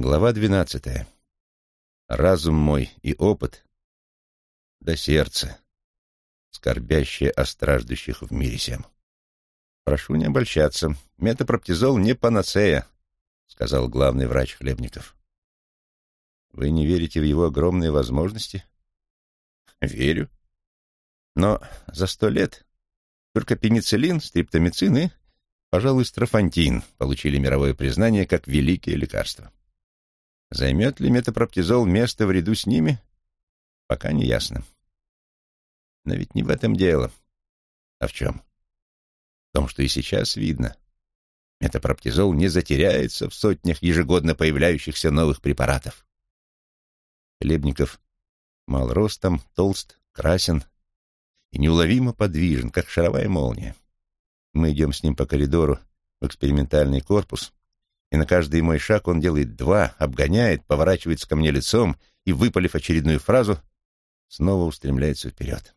Глава двенадцатая. Разум мой и опыт до сердца, скорбящее о страждущих в мире сем. Прошу не обольщаться. Метапроптизол не панацея, сказал главный врач Хлебников. Вы не верите в его огромные возможности? Верю. Но за сто лет только пенициллин, стриптомицин и, пожалуй, строфантин получили мировое признание как великие лекарства. Займет ли метапроптизол место в ряду с ними, пока не ясно. Но ведь не в этом дело. А в чем? В том, что и сейчас видно. Метапроптизол не затеряется в сотнях ежегодно появляющихся новых препаратов. Хлебников мал ростом, толст, красен и неуловимо подвижен, как шаровая молния. Мы идем с ним по коридору в экспериментальный корпус, и на каждый мой шаг он делает два, обгоняет, поворачивается ко мне лицом и, выпалив очередную фразу, снова устремляется вперед.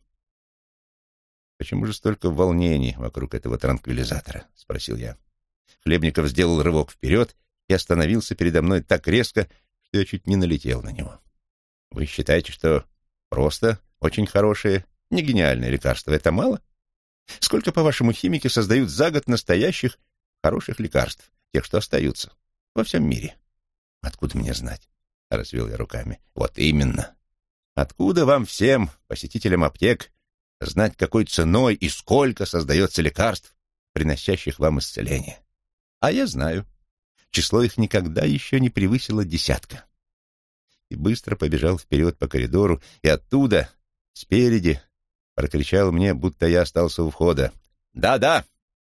«Почему же столько волнений вокруг этого транквилизатора?» — спросил я. Хлебников сделал рывок вперед и остановился передо мной так резко, что я чуть не налетел на него. «Вы считаете, что просто очень хорошее, не гениальное лекарство — это мало? Сколько, по-вашему, химики создают за год настоящих хороших лекарств? Тех, что остаются во всем мире. Откуда мне знать? Развел я руками. Вот именно. Откуда вам всем, посетителям аптек, знать, какой ценой и сколько создается лекарств, приносящих вам исцеление? А я знаю. Число их никогда еще не превысило десятка. И быстро побежал вперед по коридору, и оттуда, спереди, прокричал мне, будто я остался у входа. «Да-да,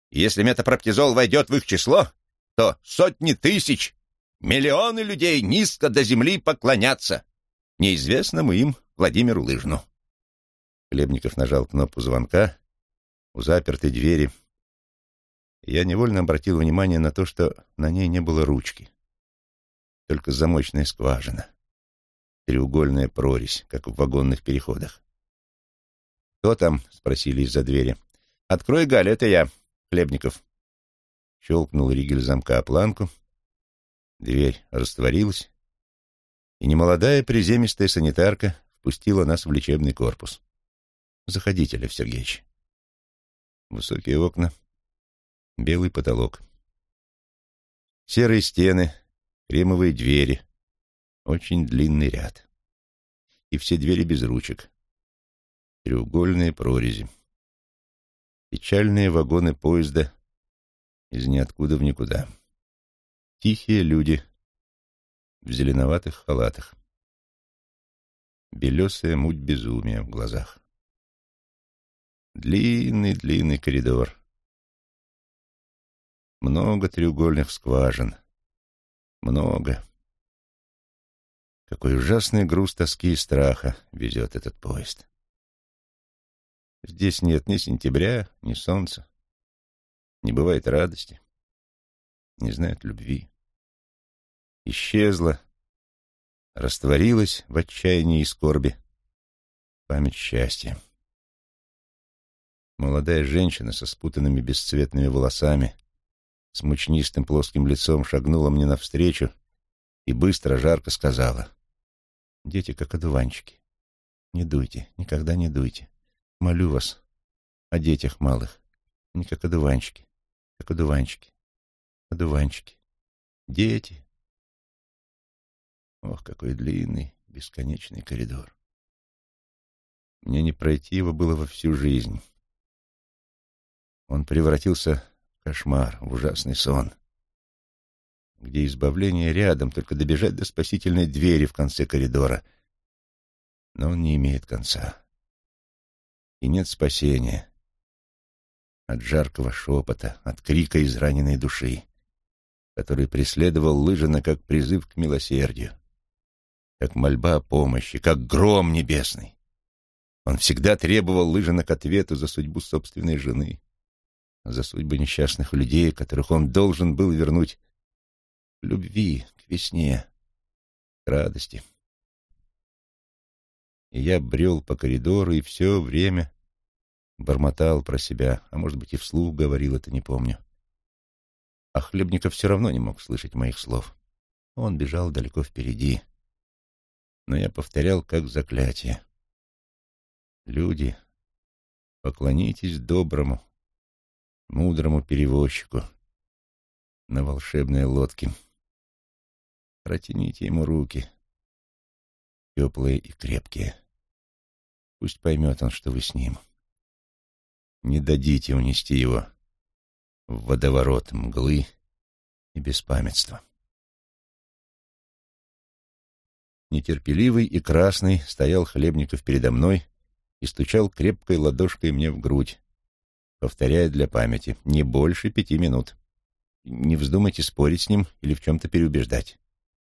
если метапроптизол войдет в их число, то сотни тысяч, миллионы людей низко до земли поклонятся неизвестному им Владимиру Лыжну. Хлебников нажал кнопку звонка у запертой двери. Я невольно обратил внимание на то, что на ней не было ручки, только замочная скважина, треугольная прорезь, как в вагонных переходах. «Кто там?» — спросили из-за двери. «Открой, Галя, это я, Хлебников». Щелкнул ригель замка о планку. Дверь растворилась, и немолодая приземистая санитарка впустила нас в лечебный корпус. «Заходите, Лев Сергеевич». Высокие окна, белый потолок. Серые стены, кремовые двери, очень длинный ряд. И все двери без ручек. Треугольные прорези. Печальные вагоны поезда из ниоткуда в никуда. Тихие люди в зеленоватых халатах. Белесая муть безумия в глазах. Длинный-длинный коридор. Много треугольных скважин. Много. Какой ужасный груз тоски и страха везет этот поезд. Здесь нет ни сентября, ни солнца. Не бывает радости, не знает любви. Исчезла, растворилась в отчаянии и скорби память счастья. Молодая женщина со спутанными бесцветными волосами, с мучнистым плоским лицом шагнула мне навстречу и быстро, жарко сказала. «Дети, как одуванчики. Не дуйте, никогда не дуйте. Молю вас о детях малых, не как одуванчики как одуванчики. Одуванчики. Дети. Ох, какой длинный, бесконечный коридор. Мне не пройти его было во всю жизнь. Он превратился в кошмар, в ужасный сон, где избавление рядом, только добежать до спасительной двери в конце коридора. Но он не имеет конца. И нет спасения, от жаркого шепота, от крика израненной души, который преследовал Лыжина как призыв к милосердию, как мольба о помощи, как гром небесный. Он всегда требовал Лыжина к ответу за судьбу собственной жены, за судьбы несчастных людей, которых он должен был вернуть к любви, к весне, к радости. И я брел по коридору и все время бормотал про себя, а может быть и вслух говорил это, не помню. А Хлебников все равно не мог слышать моих слов. Он бежал далеко впереди. Но я повторял как заклятие. Люди, поклонитесь доброму, мудрому перевозчику на волшебной лодке. Протяните ему руки, теплые и крепкие. Пусть поймет он, что вы с ним. Не дадите унести его в водоворот мглы и беспамятства. Нетерпеливый и красный стоял Хлебников передо мной и стучал крепкой ладошкой мне в грудь, повторяя для памяти «не больше пяти минут». Не вздумайте спорить с ним или в чем-то переубеждать.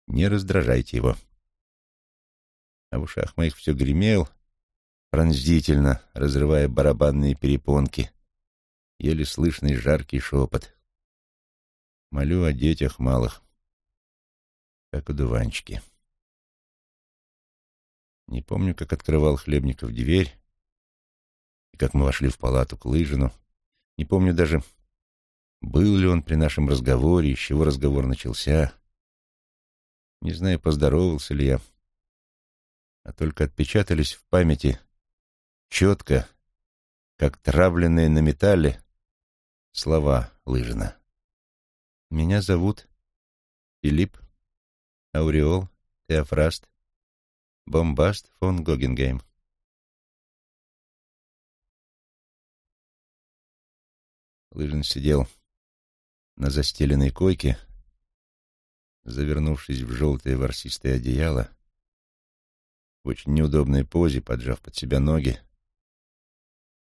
Не раздражайте его. А в ушах моих все гремел, пронзительно, разрывая барабанные перепонки, еле слышный жаркий шепот. Молю о детях малых, как одуванчики. Не помню, как открывал Хлебников дверь, и как мы вошли в палату к Лыжину. Не помню даже, был ли он при нашем разговоре, из чего разговор начался. Не знаю, поздоровался ли я, а только отпечатались в памяти четко, как травленные на металле слова Лыжина. «Меня зовут Филипп Ауреол Теофраст Бомбаст фон Гогенгейм». Лыжин сидел на застеленной койке, завернувшись в желтое ворсистое одеяло, в очень неудобной позе, поджав под себя ноги,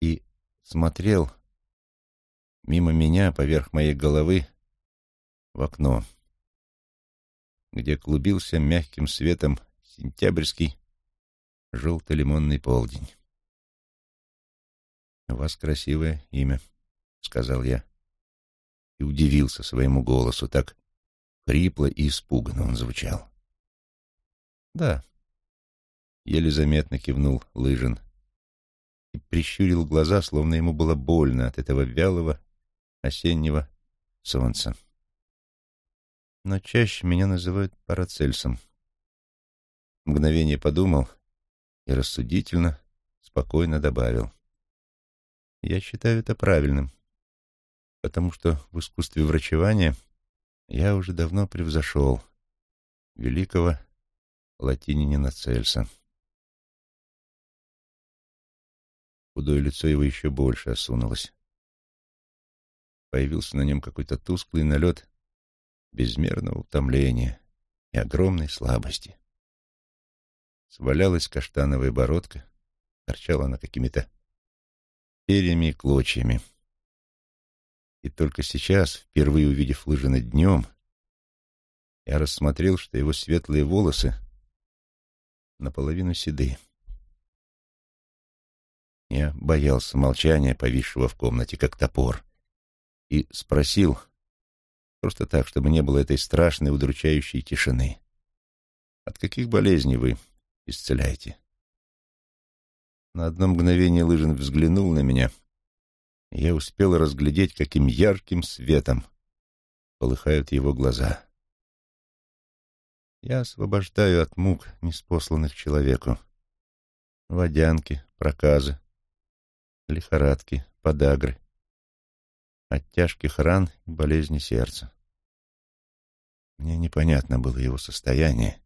и смотрел мимо меня, поверх моей головы, в окно, где клубился мягким светом сентябрьский желто-лимонный полдень. «У вас красивое имя», — сказал я и удивился своему голосу. Так хрипло и испуганно он звучал. «Да», — еле заметно кивнул Лыжин прищурил глаза, словно ему было больно от этого вялого осеннего солнца. Но чаще меня называют Парацельсом. Мгновение подумал и рассудительно, спокойно добавил. Я считаю это правильным потому что в искусстве врачевания я уже давно превзошел великого латининина Цельса. Худое лицо его еще больше осунулось. Появился на нем какой-то тусклый налет безмерного утомления и огромной слабости. Свалялась каштановая бородка, торчала она какими-то перьями и клочьями. И только сейчас, впервые увидев Лыжина днем, я рассмотрел, что его светлые волосы наполовину седы. Я боялся молчания, повисшего в комнате, как топор, и спросил, просто так, чтобы не было этой страшной, удручающей тишины. «От каких болезней вы исцеляете?» На одно мгновение Лыжин взглянул на меня — я успел разглядеть, каким ярким светом полыхают его глаза. Я освобождаю от мук, неспосланных человеку. Водянки, проказы, лихорадки, подагры, от тяжких ран и болезни сердца. Мне непонятно было его состояние,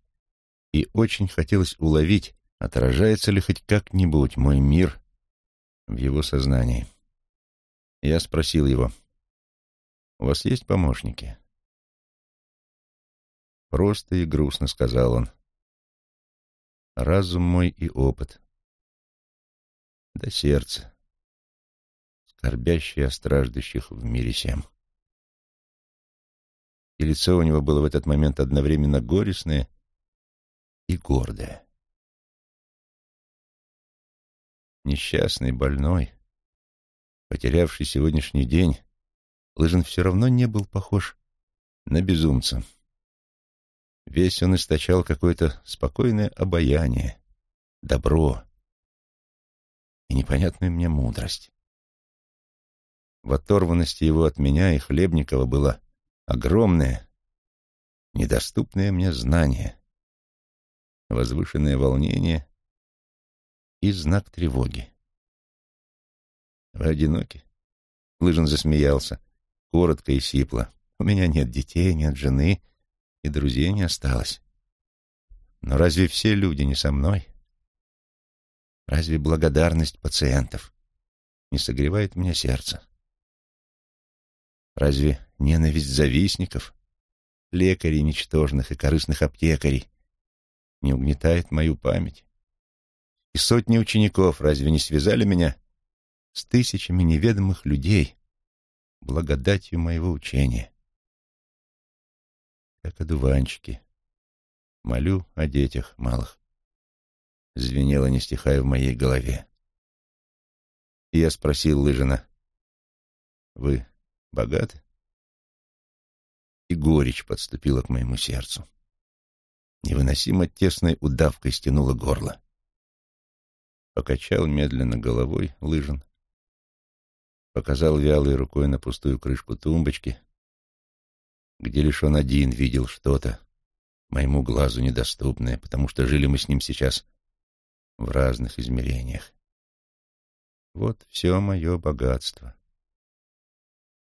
и очень хотелось уловить, отражается ли хоть как-нибудь мой мир в его сознании. Я спросил его, «У вас есть помощники?» «Просто и грустно», — сказал он. «Разум мой и опыт. Да сердце, скорбящее о страждущих в мире всем». И лицо у него было в этот момент одновременно горестное и гордое. Несчастный, больной — потерявший сегодняшний день, Лыжин все равно не был похож на безумца. Весь он источал какое-то спокойное обаяние, добро и непонятную мне мудрость. В оторванности его от меня и Хлебникова было огромное, недоступное мне знание, возвышенное волнение и знак тревоги. «Вы одиноки?» Лыжин засмеялся, коротко и сипло. «У меня нет детей, нет жены, и друзей не осталось. Но разве все люди не со мной? Разве благодарность пациентов не согревает мне сердце? Разве ненависть завистников, лекарей ничтожных и корыстных аптекарей не угнетает мою память? И сотни учеников разве не связали меня с тысячами неведомых людей благодатью моего учения? Как одуванчики. Молю о детях малых. Звенело, не стихая в моей голове. И я спросил Лыжина, «Вы богаты?» И горечь подступила к моему сердцу. Невыносимо тесной удавкой стянуло горло. Покачал медленно головой Лыжин, показал вялой рукой на пустую крышку тумбочки, где лишь он один видел что-то, моему глазу недоступное, потому что жили мы с ним сейчас в разных измерениях. Вот все мое богатство.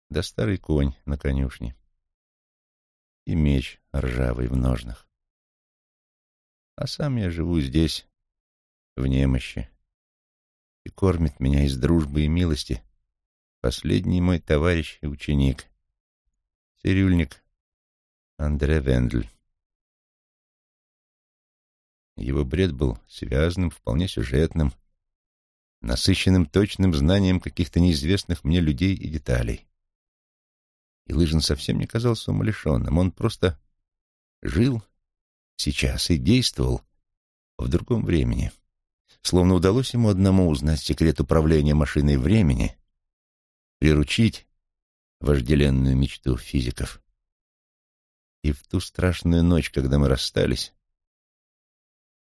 Да старый конь на конюшне. И меч ржавый в ножнах. А сам я живу здесь, в немощи. И кормит меня из дружбы и милости последний мой товарищ и ученик, цирюльник Андре Вендль. Его бред был связанным, вполне сюжетным, насыщенным точным знанием каких-то неизвестных мне людей и деталей. И Лыжин совсем не казался умалишенным, он просто жил сейчас и действовал в другом времени. Словно удалось ему одному узнать секрет управления машиной времени, приручить вожделенную мечту физиков. И в ту страшную ночь, когда мы расстались,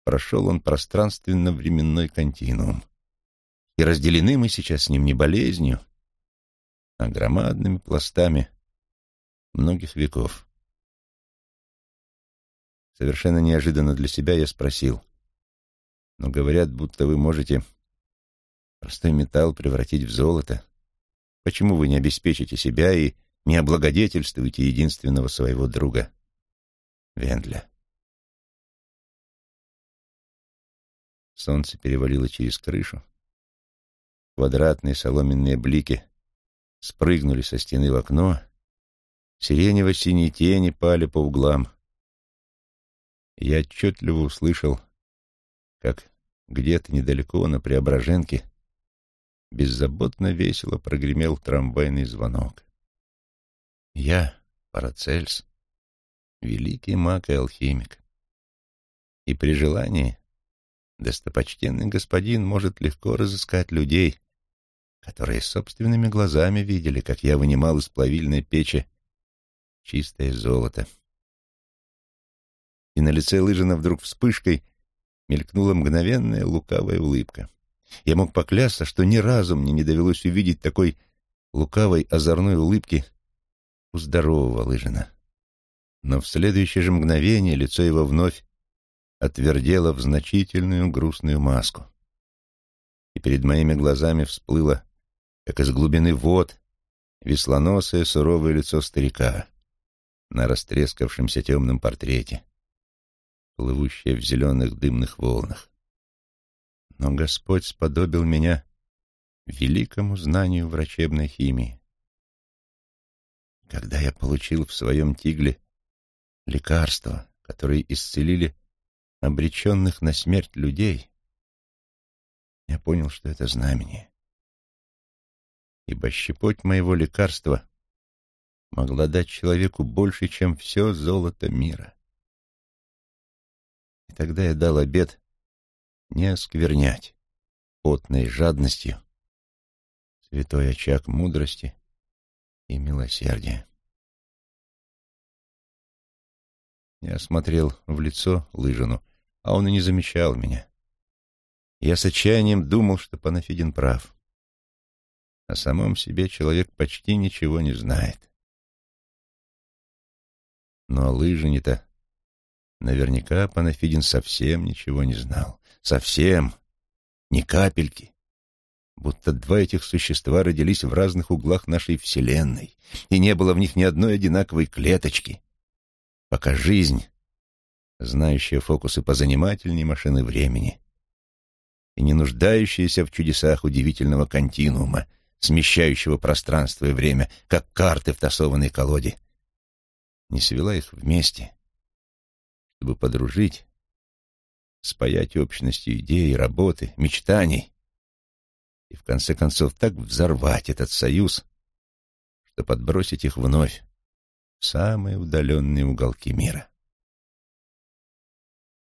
прошел он пространственно-временной континуум. И разделены мы сейчас с ним не болезнью, а громадными пластами многих веков. Совершенно неожиданно для себя я спросил, но говорят, будто вы можете простой металл превратить в золото. Почему вы не обеспечите себя и не облагодетельствуйте единственного своего друга, Вендля. Солнце перевалило через крышу. Квадратные соломенные блики спрыгнули со стены в окно. Сиренево-синие тени пали по углам. Я отчетливо услышал, как где-то недалеко на Преображенке беззаботно весело прогремел трамвайный звонок. Я, Парацельс, великий маг и алхимик. И при желании достопочтенный господин может легко разыскать людей, которые собственными глазами видели, как я вынимал из плавильной печи чистое золото. И на лице Лыжина вдруг вспышкой мелькнула мгновенная лукавая улыбка. Я мог поклясться, что ни разу мне не довелось увидеть такой лукавой озорной улыбки у здорового Лыжина. Но в следующее же мгновение лицо его вновь отвердело в значительную грустную маску. И перед моими глазами всплыло, как из глубины вод, веслоносое суровое лицо старика на растрескавшемся темном портрете, плывущее в зеленых дымных волнах. Но Господь сподобил меня великому знанию врачебной химии. Когда я получил в своем тигле лекарства, которые исцелили обреченных на смерть людей, я понял, что это знамение. Ибо щепоть моего лекарства могла дать человеку больше, чем все золото мира. И тогда я дал обет не осквернять потной жадностью святой очаг мудрости и милосердия. Я смотрел в лицо Лыжину, а он и не замечал меня. Я с отчаянием думал, что Панафидин прав. О самом себе человек почти ничего не знает. Но о лыжине-то наверняка Панафидин совсем ничего не знал. Совсем. Ни капельки. Будто два этих существа родились в разных углах нашей Вселенной, и не было в них ни одной одинаковой клеточки. Пока жизнь, знающая фокусы позанимательней машины времени, и не нуждающаяся в чудесах удивительного континуума, смещающего пространство и время, как карты в тасованной колоде, не свела их вместе, чтобы подружить, спаять общностью идей, работы, мечтаний и, в конце концов, так взорвать этот союз, что подбросить их вновь в самые удаленные уголки мира.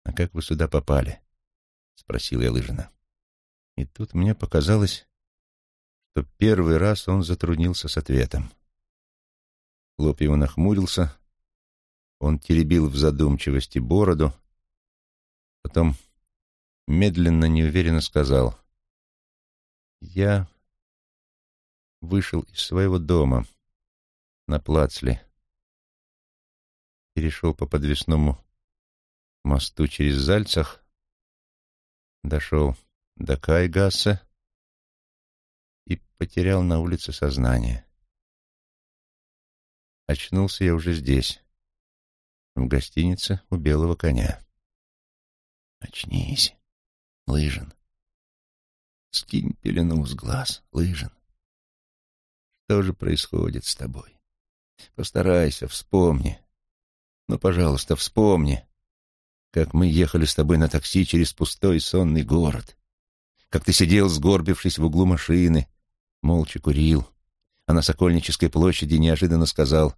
«А как вы сюда попали?» — спросил я Лыжина. И тут мне показалось, что первый раз он затруднился с ответом. Лоб его нахмурился, он теребил в задумчивости бороду, потом медленно, неуверенно сказал, «Я вышел из своего дома на Плацле, перешел по подвесному мосту через Зальцах, дошел до Кайгасса и потерял на улице сознание. Очнулся я уже здесь, в гостинице у Белого коня. Очнись, Лыжин. Скинь пелену с глаз, Лыжин. Что же происходит с тобой? Постарайся, вспомни. Ну, пожалуйста, вспомни, как мы ехали с тобой на такси через пустой сонный город, как ты сидел, сгорбившись в углу машины, молча курил, а на Сокольнической площади неожиданно сказал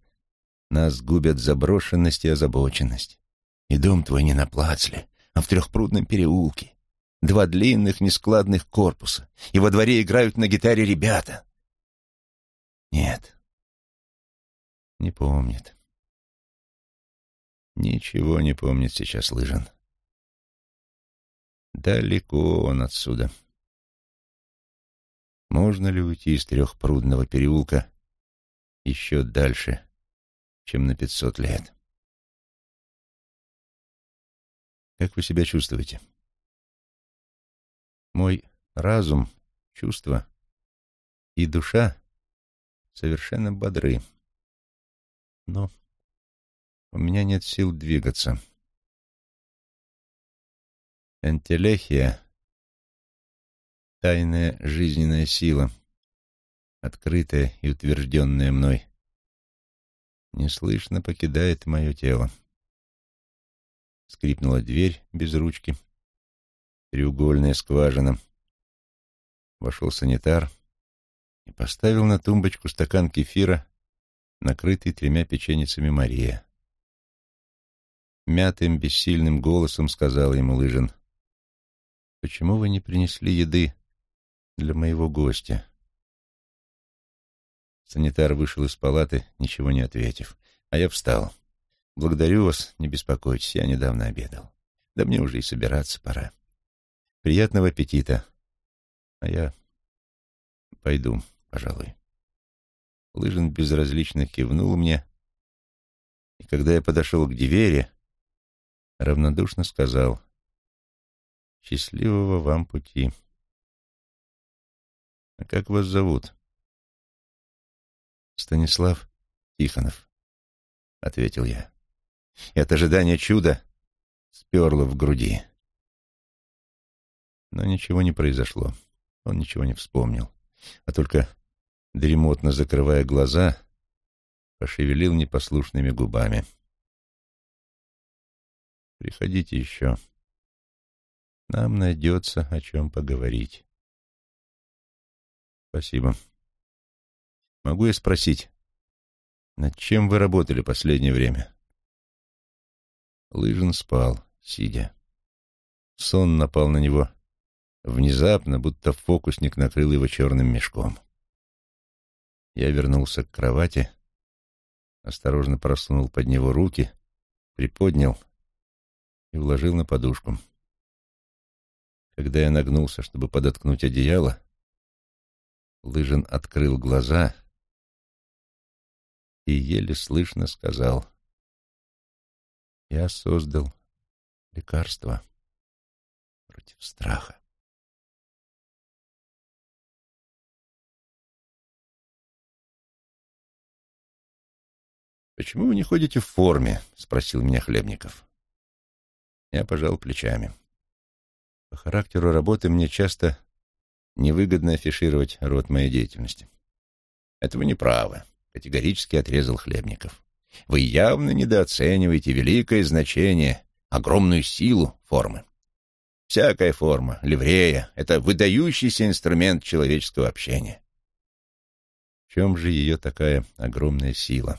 «Нас губят заброшенность и озабоченность. И дом твой не на плацле, а в Трехпрудном переулке. Два длинных нескладных корпуса, и во дворе играют на гитаре ребята». Нет, не помнит. Ничего не помнит сейчас Лыжин. Далеко он отсюда. Можно ли уйти из трехпрудного переулка еще дальше, чем на пятьсот лет? Как вы себя чувствуете? Мой разум, чувства и душа совершенно бодры. Но у меня нет сил двигаться. Энтелехия — тайная жизненная сила, открытая и утвержденная мной, неслышно покидает мое тело. Скрипнула дверь без ручки, треугольная скважина. Вошел санитар и поставил на тумбочку стакан кефира, накрытый тремя печеницами Мария. Мятым, бессильным голосом сказал ему Лыжин — Почему вы не принесли еды для моего гостя? Санитар вышел из палаты, ничего не ответив. А я встал. Благодарю вас, не беспокойтесь, я недавно обедал. Да мне уже и собираться пора. Приятного аппетита. А я пойду, пожалуй. Лыжин безразлично кивнул мне, и когда я подошел к двери, равнодушно сказал — Счастливого вам пути. А как вас зовут? Станислав Тихонов, ответил я. И от ожидания чуда сперло в груди. Но ничего не произошло. Он ничего не вспомнил, а только, дремотно закрывая глаза, пошевелил непослушными губами. «Приходите еще», нам найдется о чем поговорить. Спасибо. Могу я спросить, над чем вы работали последнее время? Лыжин спал, сидя. Сон напал на него внезапно, будто фокусник накрыл его черным мешком. Я вернулся к кровати, осторожно просунул под него руки, приподнял и уложил на подушку. Когда я нагнулся, чтобы подоткнуть одеяло, Лыжин открыл глаза и еле слышно сказал Я создал лекарство против страха. «Почему вы не ходите в форме?» — спросил меня Хлебников. Я пожал плечами. По характеру работы мне часто невыгодно афишировать род моей деятельности. «Это вы не правы», — категорически отрезал Хлебников. «Вы явно недооцениваете великое значение, огромную силу формы. Всякая форма, ливрея — это выдающийся инструмент человеческого общения». В чем же ее такая огромная сила?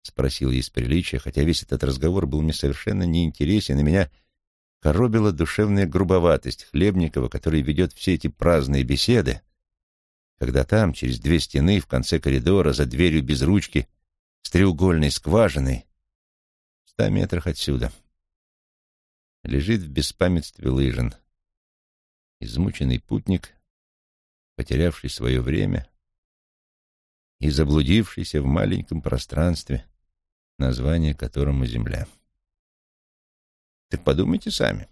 — спросил я из приличия, хотя весь этот разговор был мне совершенно неинтересен, и меня коробила душевная грубоватость Хлебникова, который ведет все эти праздные беседы, когда там, через две стены, в конце коридора, за дверью без ручки, с треугольной скважиной, в ста метрах отсюда, лежит в беспамятстве лыжин, измученный путник, потерявший свое время и заблудившийся в маленьком пространстве, название которому Земля. Так подумайте сами.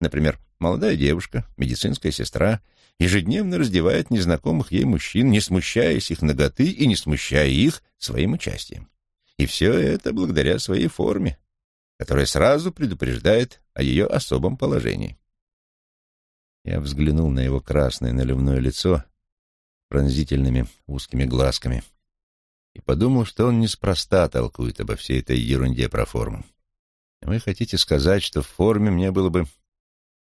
Например, молодая девушка, медицинская сестра, ежедневно раздевает незнакомых ей мужчин, не смущаясь их ноготы и не смущая их своим участием. И все это благодаря своей форме, которая сразу предупреждает о ее особом положении. Я взглянул на его красное наливное лицо пронзительными узкими глазками — и подумал, что он неспроста толкует обо всей этой ерунде про форму. Вы хотите сказать, что в форме мне было бы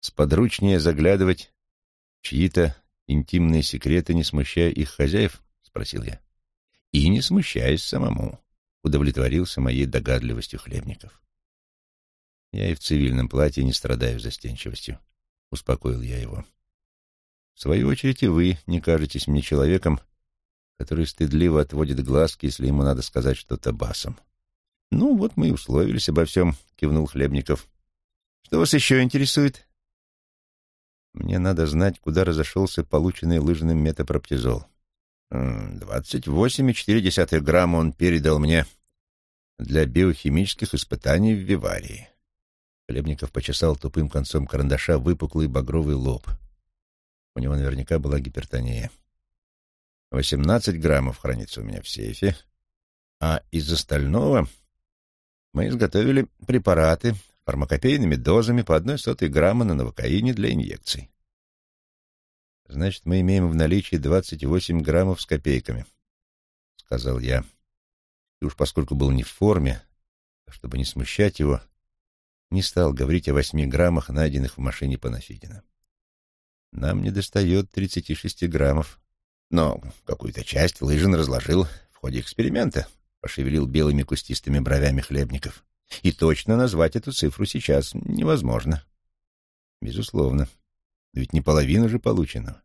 сподручнее заглядывать чьи-то интимные секреты, не смущая их хозяев? — спросил я. И не смущаясь самому, удовлетворился моей догадливостью хлебников. Я и в цивильном платье не страдаю застенчивостью, — успокоил я его. В свою очередь и вы не кажетесь мне человеком, который стыдливо отводит глазки, если ему надо сказать что-то басом. «Ну, вот мы и условились обо всем», — кивнул Хлебников. «Что вас еще интересует?» «Мне надо знать, куда разошелся полученный лыжным метапроптизол. Двадцать восемь и четыре десятых грамма он передал мне для биохимических испытаний в Виварии». Хлебников почесал тупым концом карандаша выпуклый багровый лоб. У него наверняка была гипертония. Восемнадцать граммов хранится у меня в сейфе, а из остального мы изготовили препараты фармакопейными дозами по одной сотой грамма на новокаине для инъекций. Значит, мы имеем в наличии двадцать восемь граммов с копейками, — сказал я. И уж поскольку был не в форме, чтобы не смущать его, не стал говорить о восьми граммах, найденных в машине Панафидина. Нам не достает тридцати шести граммов, но какую-то часть Лыжин разложил в ходе эксперимента, пошевелил белыми кустистыми бровями хлебников. И точно назвать эту цифру сейчас невозможно. Безусловно. Ведь не половина же полученного.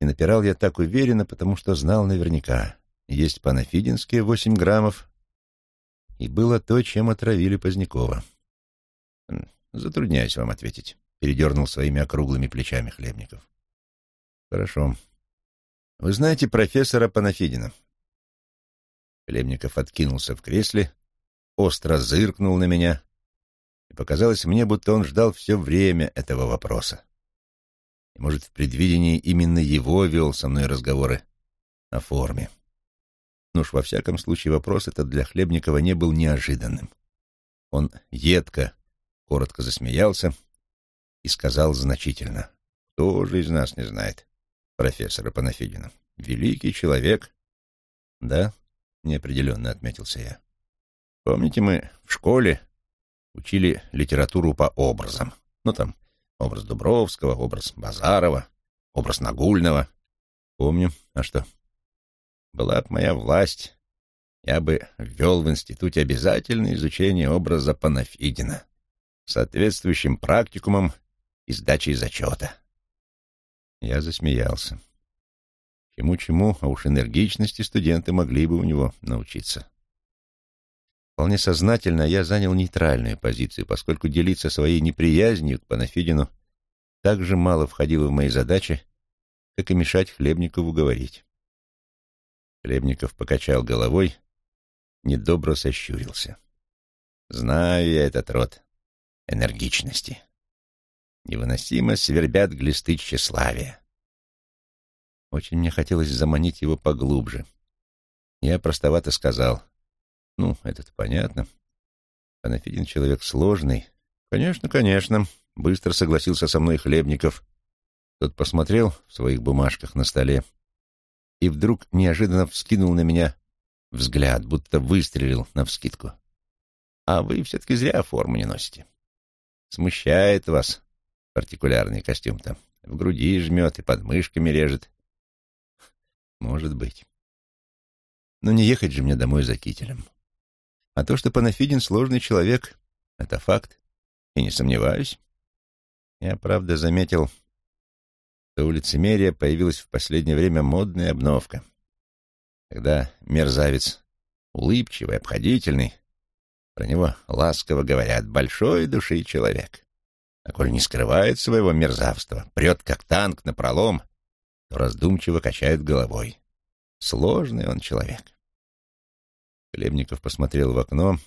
И напирал я так уверенно, потому что знал наверняка. Есть панафидинские восемь граммов, и было то, чем отравили Позднякова. Затрудняюсь вам ответить, — передернул своими округлыми плечами Хлебников. Хорошо. Вы знаете профессора Панафидина?» Хлебников откинулся в кресле, остро зыркнул на меня, и показалось мне, будто он ждал все время этого вопроса. И, может, в предвидении именно его вел со мной разговоры о форме. Ну уж, во всяком случае, вопрос этот для Хлебникова не был неожиданным. Он едко, коротко засмеялся и сказал значительно. «Кто же из нас не знает профессора Панафидина. Великий человек. Да, неопределенно отметился я. Помните, мы в школе учили литературу по образам. Ну, там, образ Дубровского, образ Базарова, образ Нагульного. Помню. А что? Была б моя власть, я бы ввел в институте обязательное изучение образа Панафидина соответствующим практикумом и сдачей зачета. Я засмеялся. Чему-чему, а уж энергичности студенты могли бы у него научиться. Вполне сознательно я занял нейтральную позицию, поскольку делиться своей неприязнью к Панафидину так же мало входило в мои задачи, как и мешать Хлебникову говорить. Хлебников покачал головой, недобро сощурился. Знаю я этот род энергичности. Невыносимо свербят глисты тщеславия. Очень мне хотелось заманить его поглубже. Я простовато сказал, ну, это-то понятно. Панафидин человек сложный. Конечно, конечно, быстро согласился со мной Хлебников. Тот посмотрел в своих бумажках на столе и вдруг неожиданно вскинул на меня взгляд, будто выстрелил навскидку. А вы все-таки зря форму не носите. Смущает вас партикулярный костюм-то. В груди жмет и под мышками режет. Может быть. Но не ехать же мне домой за кителем. А то, что Панафидин сложный человек, это факт. И не сомневаюсь. Я, правда, заметил, что у лицемерия появилась в последнее время модная обновка. Когда мерзавец улыбчивый, обходительный, про него ласково говорят «большой души человек». А коль не скрывает своего мерзавства, прет как танк на пролом, то раздумчиво качает головой. Сложный он человек. Хлебников посмотрел в окно,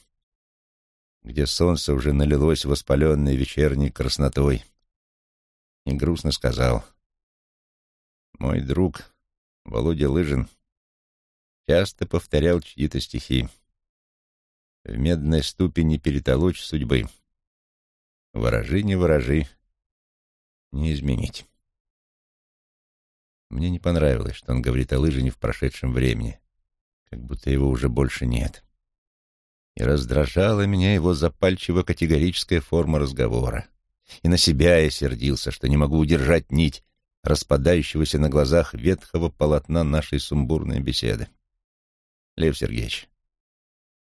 где солнце уже налилось воспаленной вечерней краснотой, и грустно сказал, «Мой друг Володя Лыжин часто повторял чьи-то стихи. В медной ступени перетолочь судьбы. Ворожи, не ворожи, не изменить». Мне не понравилось, что он говорит о Лыжине в прошедшем времени, как будто его уже больше нет. И раздражала меня его запальчиво-категорическая форма разговора. И на себя я сердился, что не могу удержать нить распадающегося на глазах ветхого полотна нашей сумбурной беседы. Лев Сергеевич,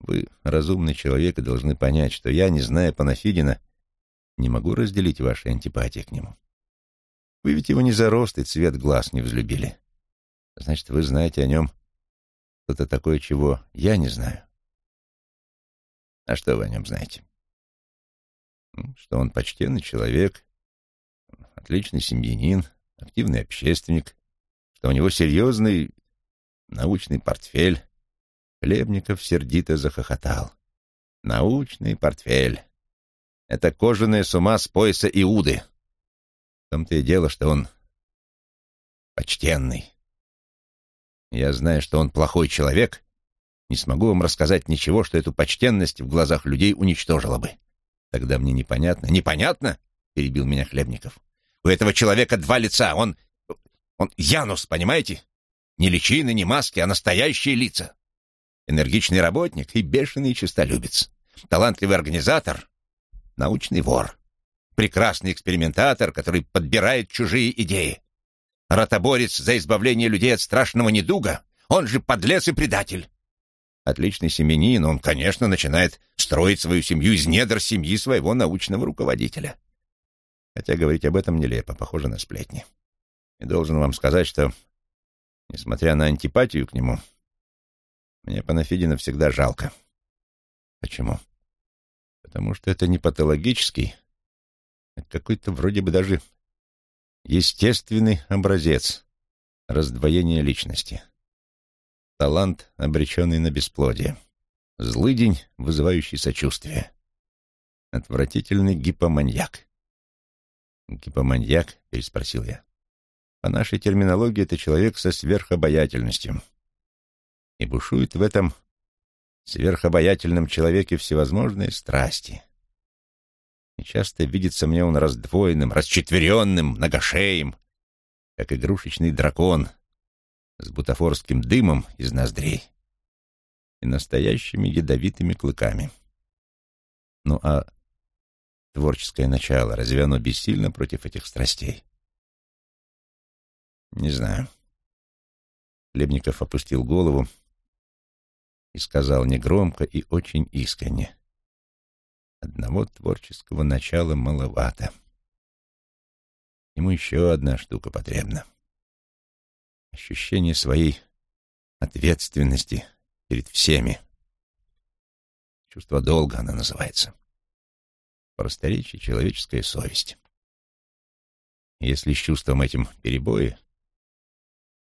вы разумный человек и должны понять, что я, не зная Панафидина, не могу разделить ваши антипатии к нему. Вы ведь его не за рост и цвет глаз не взлюбили. Значит, вы знаете о нем что-то такое, чего я не знаю. А что вы о нем знаете? Что он почтенный человек, отличный семьянин, активный общественник, что у него серьезный научный портфель. Хлебников сердито захохотал. Научный портфель. Это кожаная сума с пояса Иуды. В том-то и дело, что он почтенный. Я знаю, что он плохой человек, не смогу вам рассказать ничего, что эту почтенность в глазах людей уничтожило бы. Тогда мне непонятно. Непонятно? Перебил меня Хлебников. У этого человека два лица. Он... Он Янус, понимаете? Не личины, не маски, а настоящие лица. Энергичный работник и бешеный честолюбец. Талантливый организатор, научный вор. Прекрасный экспериментатор, который подбирает чужие идеи ротоборец за избавление людей от страшного недуга, он же подлец и предатель. Отличный семенин, он, конечно, начинает строить свою семью из недр семьи своего научного руководителя. Хотя говорить об этом нелепо, похоже на сплетни. И должен вам сказать, что, несмотря на антипатию к нему, мне Панафидина всегда жалко. Почему? Потому что это не патологический, а какой-то вроде бы даже Естественный образец раздвоения личности. Талант, обреченный на бесплодие. Злыдень, вызывающий сочувствие. Отвратительный гипоманьяк. «Гипоманьяк?» — переспросил я. «По нашей терминологии это человек со сверхобаятельностью. И бушует в этом сверхобаятельном человеке всевозможные страсти. И часто видится мне он раздвоенным, расчетверенным, многошеем, как игрушечный дракон с бутафорским дымом из ноздрей и настоящими ядовитыми клыками. Ну а творческое начало, разве оно бессильно против этих страстей? Не знаю. Хлебников опустил голову и сказал негромко и очень искренне. Одного творческого начала маловато. Ему еще одна штука потребна. Ощущение своей ответственности перед всеми. Чувство долга она называется. Просторечие человеческая совесть. Если с чувством этим перебои,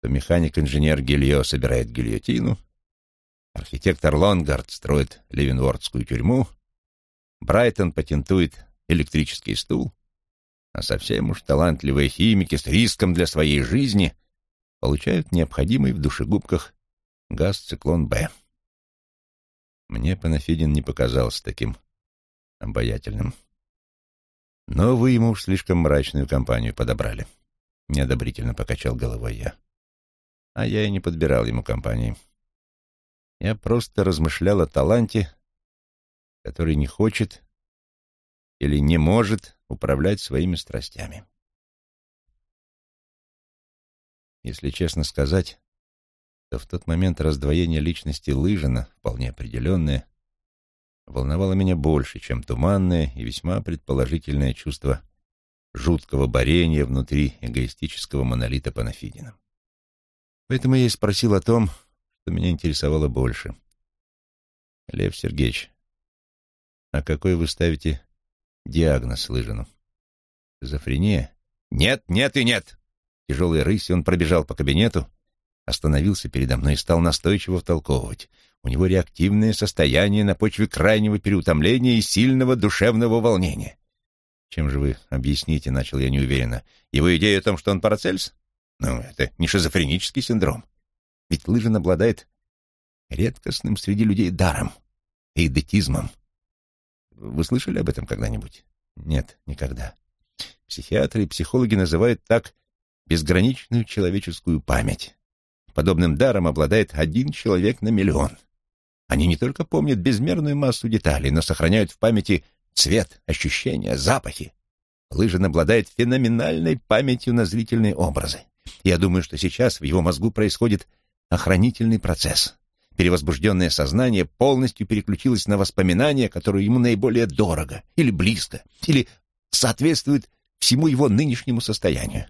то механик-инженер Гильо собирает гильотину, архитектор Лонгард строит Ливенвордскую тюрьму, Брайтон патентует электрический стул, а совсем уж талантливые химики с риском для своей жизни получают необходимый в душегубках газ «Циклон-Б». Мне Панафидин не показался таким обаятельным. Но вы ему уж слишком мрачную компанию подобрали. Неодобрительно покачал головой я. А я и не подбирал ему компании. Я просто размышлял о таланте, который не хочет или не может управлять своими страстями. Если честно сказать, то в тот момент раздвоение личности Лыжина, вполне определенное, волновало меня больше, чем туманное и весьма предположительное чувство жуткого борения внутри эгоистического монолита Панафидина. Поэтому я и спросил о том, что меня интересовало больше. «Лев Сергеевич, а какой вы ставите диагноз Лыжину? Шизофрения?» «Нет, нет и нет!» Тяжелой рысью он пробежал по кабинету, остановился передо мной и стал настойчиво втолковывать. У него реактивное состояние на почве крайнего переутомления и сильного душевного волнения. «Чем же вы объясните?» — начал я неуверенно. «Его идея о том, что он Парацельс? Ну, это не шизофренический синдром. Ведь Лыжин обладает редкостным среди людей даром, эйдетизмом. Вы слышали об этом когда-нибудь? Нет, никогда. Психиатры и психологи называют так безграничную человеческую память. Подобным даром обладает один человек на миллион. Они не только помнят безмерную массу деталей, но сохраняют в памяти цвет, ощущения, запахи. Лыжин обладает феноменальной памятью на зрительные образы. Я думаю, что сейчас в его мозгу происходит охранительный процесс. Перевозбужденное сознание полностью переключилось на воспоминания, которые ему наиболее дорого или близко, или соответствуют всему его нынешнему состоянию.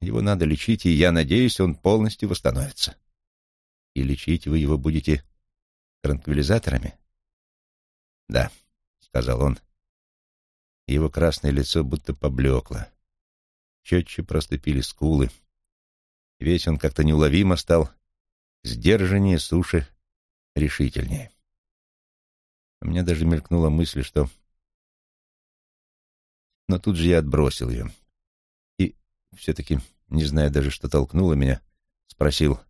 Его надо лечить, и я надеюсь, он полностью восстановится. И лечить вы его будете транквилизаторами? Да, сказал он. Его красное лицо будто поблекло. Четче проступили скулы. Весь он как-то неуловимо стал сдержаннее, суше, решительнее. У меня даже мелькнула мысль, что... Но тут же я отбросил ее. И все-таки, не зная даже, что толкнуло меня, спросил,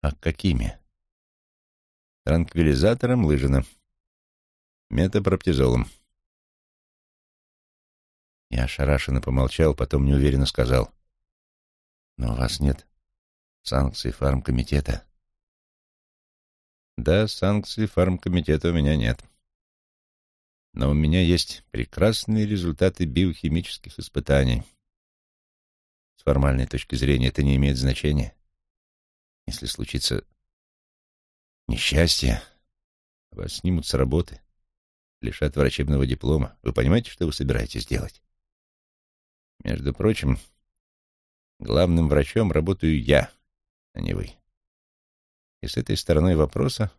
а какими? Транквилизатором Лыжина метапроптизолом. Я ошарашенно помолчал, потом неуверенно сказал. «Но у вас нет санкций фармкомитета?» «Да, санкций фармкомитета у меня нет. Но у меня есть прекрасные результаты биохимических испытаний. С формальной точки зрения это не имеет значения. Если случится несчастье, вас снимут с работы, лишат врачебного диплома. Вы понимаете, что вы собираетесь делать? Между прочим, главным врачом работаю я, а не вы. И с этой стороной вопроса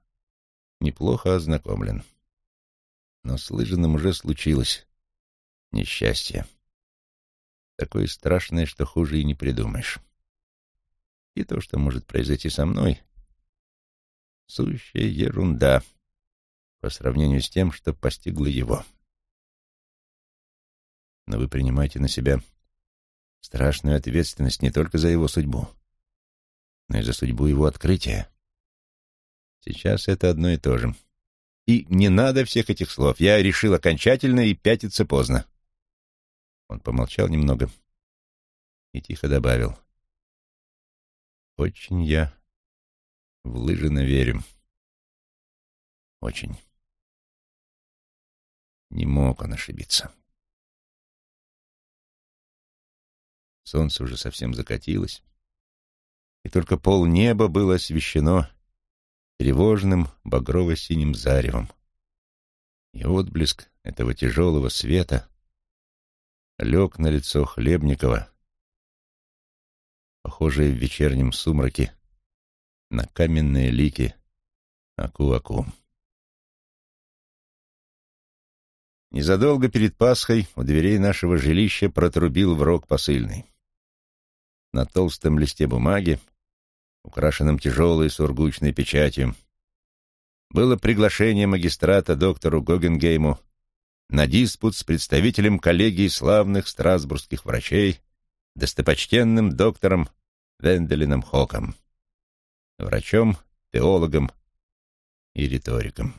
неплохо ознакомлен. Но с Лыжиным уже случилось несчастье. Такое страшное, что хуже и не придумаешь. И то, что может произойти со мной, сущая ерунда — по сравнению с тем, что постигло его. Но вы принимаете на себя страшную ответственность не только за его судьбу, но и за судьбу его открытия. Сейчас это одно и то же. И не надо всех этих слов. Я решил окончательно и пятиться поздно. Он помолчал немного и тихо добавил. Очень я в Лыжина верю. Очень. Не мог он ошибиться. Солнце уже совсем закатилось, и только пол неба было освещено тревожным багрово-синим заревом. И отблеск этого тяжелого света лег на лицо Хлебникова, похожее в вечернем сумраке на каменные лики Аку-Аку. Незадолго перед Пасхой у дверей нашего жилища протрубил в рог посыльный. На толстом листе бумаги, украшенном тяжелой сургучной печатью, было приглашение магистрата доктору Гогенгейму на диспут с представителем коллегии славных страсбургских врачей, достопочтенным доктором Венделином Хоком, врачом, теологом и риториком.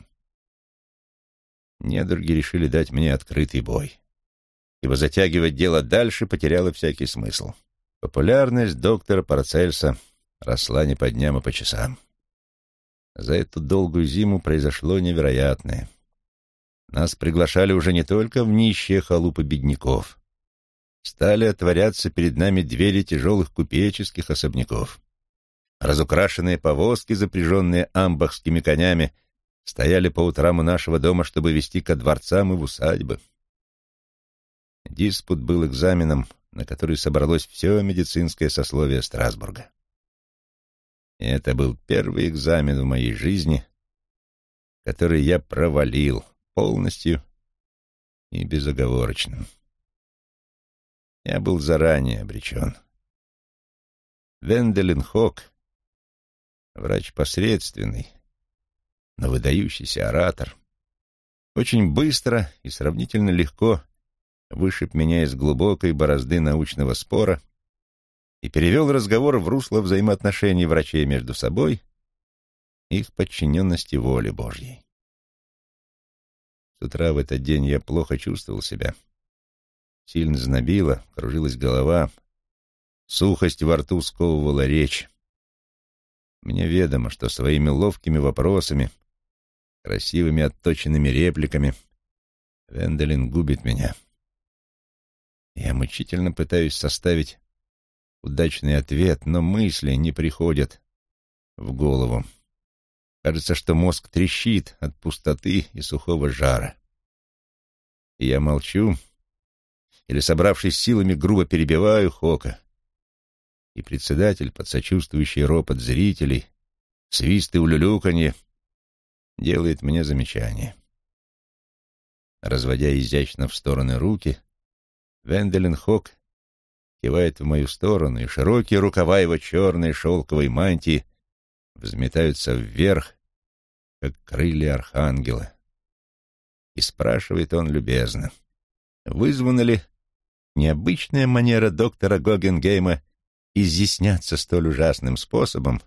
Недруги решили дать мне открытый бой, ибо затягивать дело дальше потеряло всякий смысл. Популярность доктора Парацельса росла не по дням, а по часам. За эту долгую зиму произошло невероятное. Нас приглашали уже не только в нищие халупы бедняков. Стали отворяться перед нами двери тяжелых купеческих особняков. Разукрашенные повозки, запряженные амбахскими конями, стояли по утрам у нашего дома, чтобы вести ко дворцам и в усадьбы. Диспут был экзаменом, на который собралось все медицинское сословие Страсбурга. Это был первый экзамен в моей жизни, который я провалил полностью и безоговорочно. Я был заранее обречен. Венделин Хок, врач посредственный, но выдающийся оратор, очень быстро и сравнительно легко вышиб меня из глубокой борозды научного спора и перевел разговор в русло взаимоотношений врачей между собой и их подчиненности воле Божьей. С утра в этот день я плохо чувствовал себя. Сильно знобило, кружилась голова, сухость во рту сковывала речь. Мне ведомо, что своими ловкими вопросами, красивыми отточенными репликами Венделин губит меня. Я мучительно пытаюсь составить удачный ответ, но мысли не приходят в голову. Кажется, что мозг трещит от пустоты и сухого жара. И я молчу, или, собравшись силами, грубо перебиваю Хока. И председатель, под сочувствующий ропот зрителей, свист и улюлюканье, делает мне замечание. Разводя изящно в стороны руки, Венделин Хок кивает в мою сторону, и широкие рукава его черной шелковой мантии взметаются вверх, как крылья архангела. И спрашивает он любезно, вызвана ли необычная манера доктора Гогенгейма изъясняться столь ужасным способом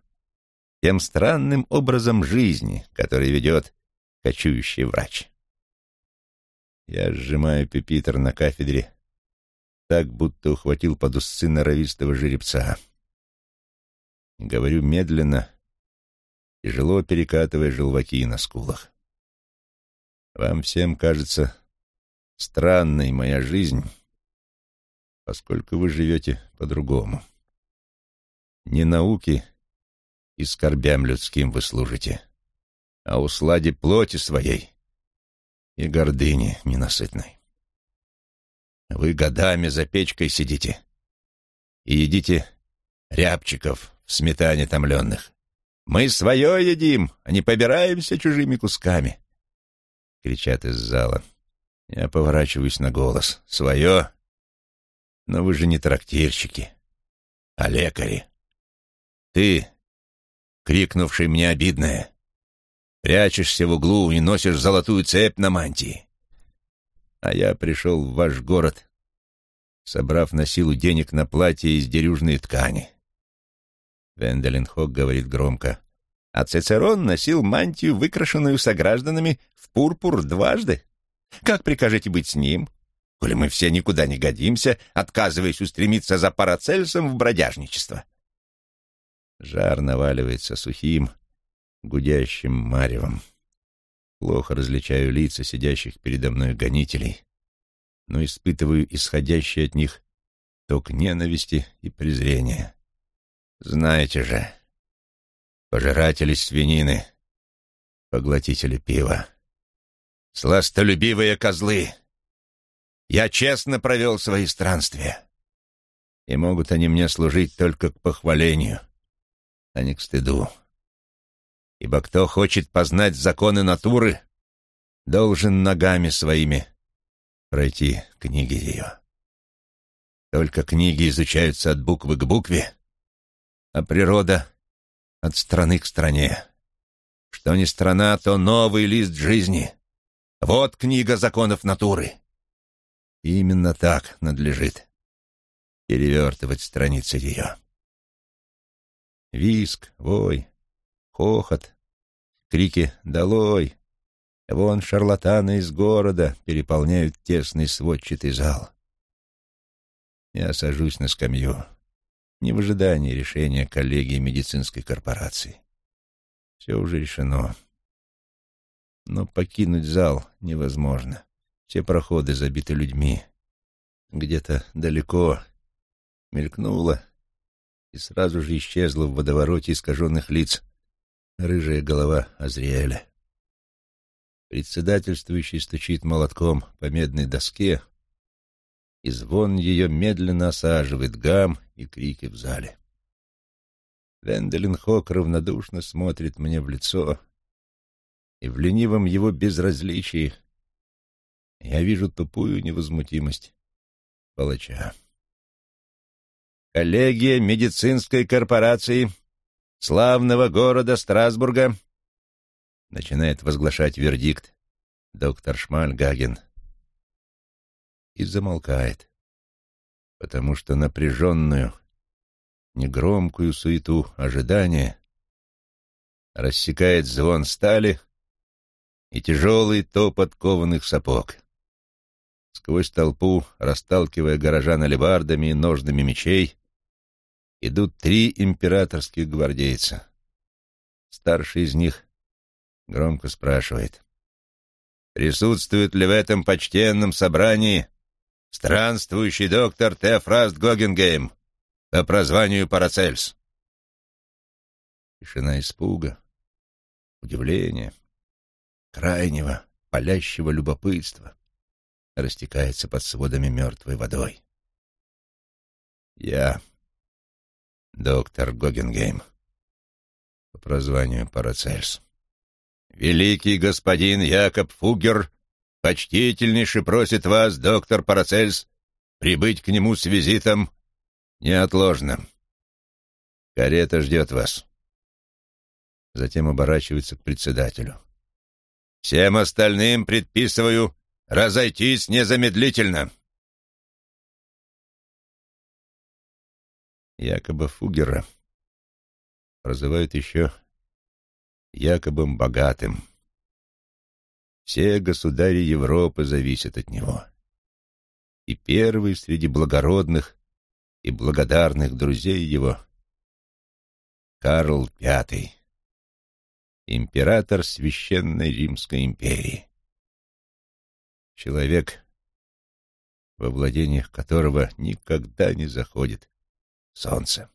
тем странным образом жизни, который ведет кочующий врач. Я сжимаю пепитер на кафедре так, будто ухватил под усы норовистого жеребца. Говорю медленно, тяжело перекатывая желваки на скулах. Вам всем кажется странной моя жизнь, поскольку вы живете по-другому. Не науки и скорбям людским вы служите, а усладе плоти своей и гордыне ненасытной. Вы годами за печкой сидите и едите рябчиков в сметане томленных. Мы свое едим, а не побираемся чужими кусками. Кричат из зала. Я поворачиваюсь на голос. Свое? Но вы же не трактирщики, а лекари. Ты, крикнувший мне обидное, прячешься в углу и носишь золотую цепь на мантии. А я пришел в ваш город, собрав на силу денег на платье из дерюжной ткани. Венделин Хок говорит громко. А Цицерон носил мантию, выкрашенную согражданами в пурпур дважды. Как прикажете быть с ним? Коли мы все никуда не годимся, отказываясь устремиться за Парацельсом в бродяжничество. Жар наваливается сухим, гудящим маревом. Плохо различаю лица сидящих передо мной гонителей, но испытываю исходящий от них ток ненависти и презрения. Знаете же, пожиратели свинины, поглотители пива, сластолюбивые козлы. Я честно провел свои странствия, и могут они мне служить только к похвалению, а не к стыду. Ибо кто хочет познать законы натуры, должен ногами своими пройти книги ее. Только книги изучаются от буквы к букве, а природа — от страны к стране. что не страна, то новый лист жизни. Вот книга законов натуры. И именно так надлежит перевертывать страницы ее. Виск, вой, хохот, крики «Долой!» Вон шарлатаны из города переполняют тесный сводчатый зал. Я сажусь на скамью, не в ожидании решения коллегии медицинской корпорации. Все уже решено. Но покинуть зал невозможно. Все проходы забиты людьми. Где-то далеко мелькнула и сразу же исчезла в водовороте искаженных лиц рыжая голова Азриэля. Председательствующий стучит молотком по медной доске, и звон ее медленно осаживает гам и крики в зале. Венделин Хок равнодушно смотрит мне в лицо, и в ленивом его безразличии я вижу тупую невозмутимость палача. Коллегия медицинской корпорации славного города Страсбурга начинает возглашать вердикт доктор Шмальгаген и замолкает, потому что напряженную, негромкую суету ожидания рассекает звон стали и тяжелый топот кованых сапог. Сквозь толпу, расталкивая горожан алебардами и ножными мечей, идут три императорских гвардейца. Старший из них громко спрашивает. «Присутствует ли в этом почтенном собрании странствующий доктор Тефраст Гогенгейм по прозванию Парацельс?» Тишина испуга, удивления, крайнего, палящего любопытства растекается под сводами мертвой водой. Я доктор Гогенгейм, по прозванию Парацельс. Великий господин Якоб Фугер почтительнейше просит вас, доктор Парацельс, прибыть к нему с визитом неотложно. Карета ждет вас. Затем оборачивается к председателю. Всем остальным предписываю разойтись незамедлительно. Якоба Фугера прозывают еще Якобом Богатым. Все государи Европы зависят от него. И первый среди благородных и благодарных друзей его — Карл V, император Священной Римской империи. Человек, во владениях которого никогда не заходит солнце.